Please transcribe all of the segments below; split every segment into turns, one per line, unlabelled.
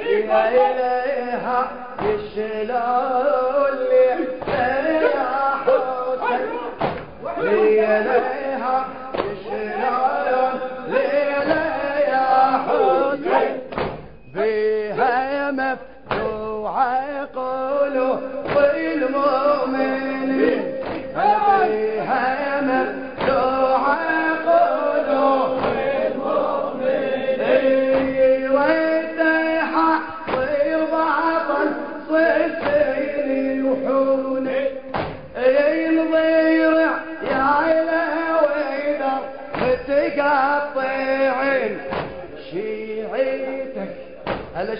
إليها يشلون لي يا حسين. إليها يشلون لي يا حسين. بها مفتوحة قلوب المؤمنين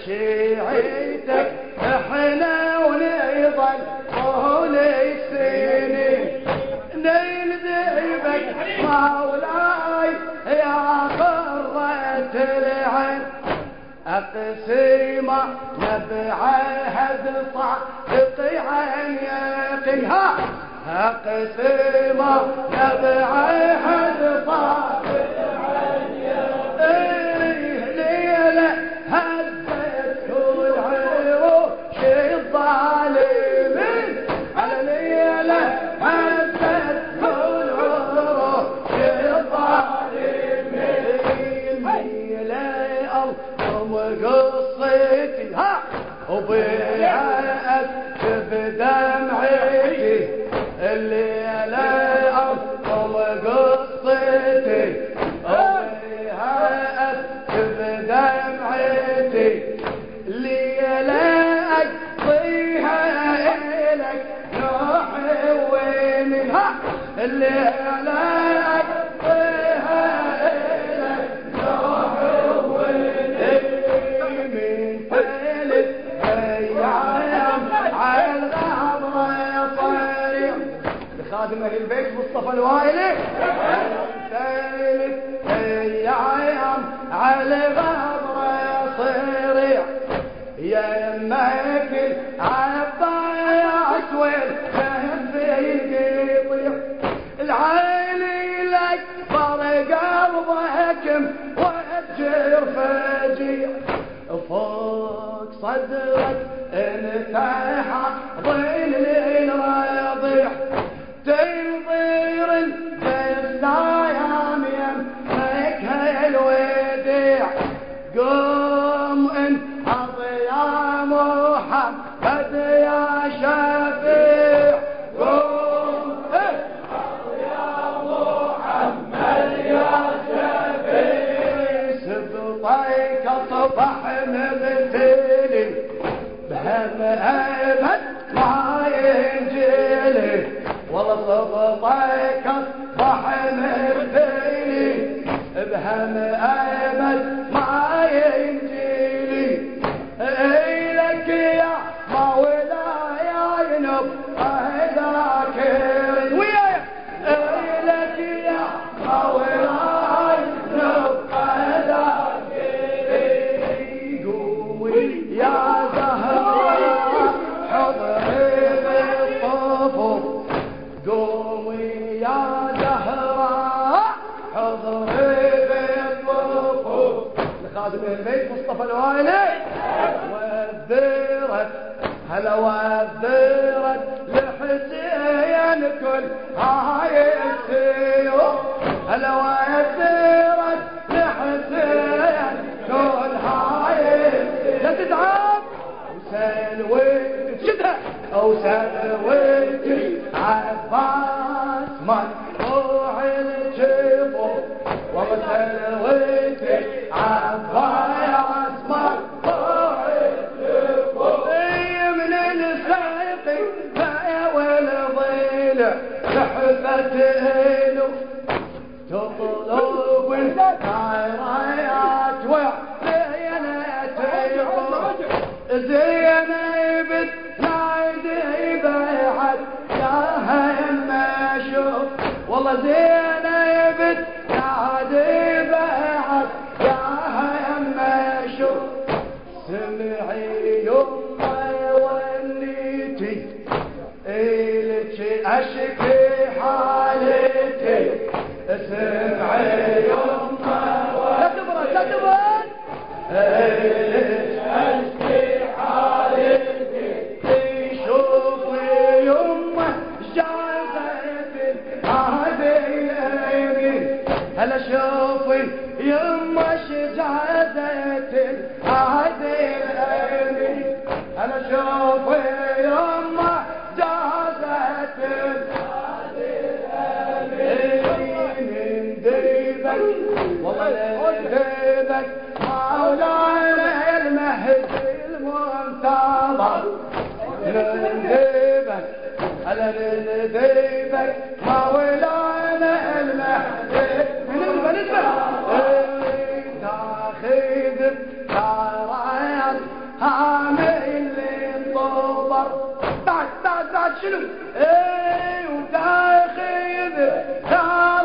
هلا شيعيتك إحنا طول السنين نيل ذيبك مولاي يا قرة العين. أقسيمة نبعها صادق عن يقينها أقسيمة نبعها صادق على الغمرة طريق لخادم أهل البيت مصطفى الوائلي ثالث أيام على الغمرة صريع يا يمك العبايات تنظير بالنايم يمك الوديع. قوم انهض يا محمد يا شفيع. قوم انهض يا محمد يا شفيع. سبطيك صبح مبتلي بهم أبد ما ينجلي والله صبطيك صبح مبتلي بهم ابد لخادم البيت مصطفى الوالي وذرت هلا وذرت لحسين كل هاي السيوف هلا وذرت لحسين كل هاي لا تتعب وسلويت شدها. أو سلويت عباس مقطوع زينب نعدي بعد يا هم شوف والله زينب نعدي بعد يا هم شوف سمعي يما وليتي إلك أشكي حالتي سمعي يما لا تبرد لا تبرد إلك أشكي نذيبك على نذيبك ما ولانا المهدي نذبه نذبه تاخذ ترايات هامل الطبر بعد بعد بعد شنو اي وتاخذ ترايات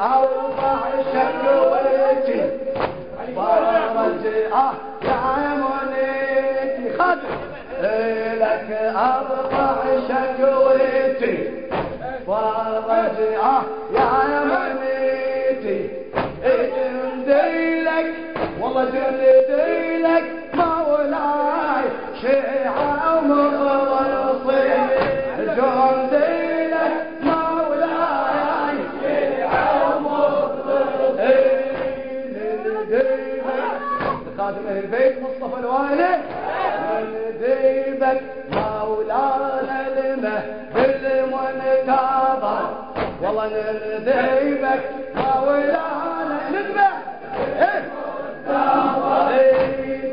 أربع شكوتي فرجع يا منيتي خدر إلك أربع شكوتي فرجع يا منيتي جندي لك والله جندي لك مولاي شيعة ومخلصين خادم أهل البيت مصطفى الوالد نديبك مولانا المه بالمنتظر والله نديبك مولانا نذبح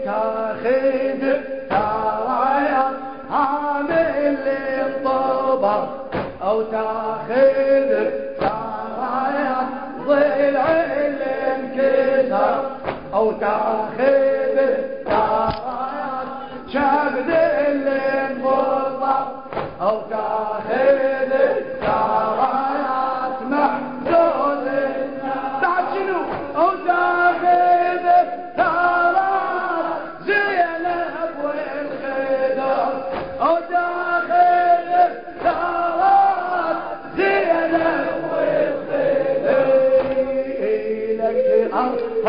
تاخذ ترايا عامل الطبر أو تاخذ ترايا ضلع الانكسر أو تاخذ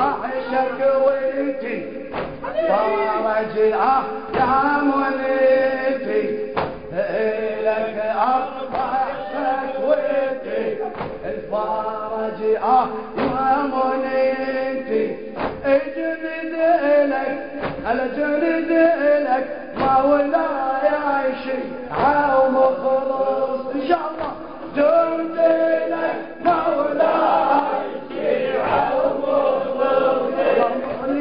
ارفع شكوتي فرجع يا منيتي لك ارفع شكوتي الفرج آه يا منيتي اجلد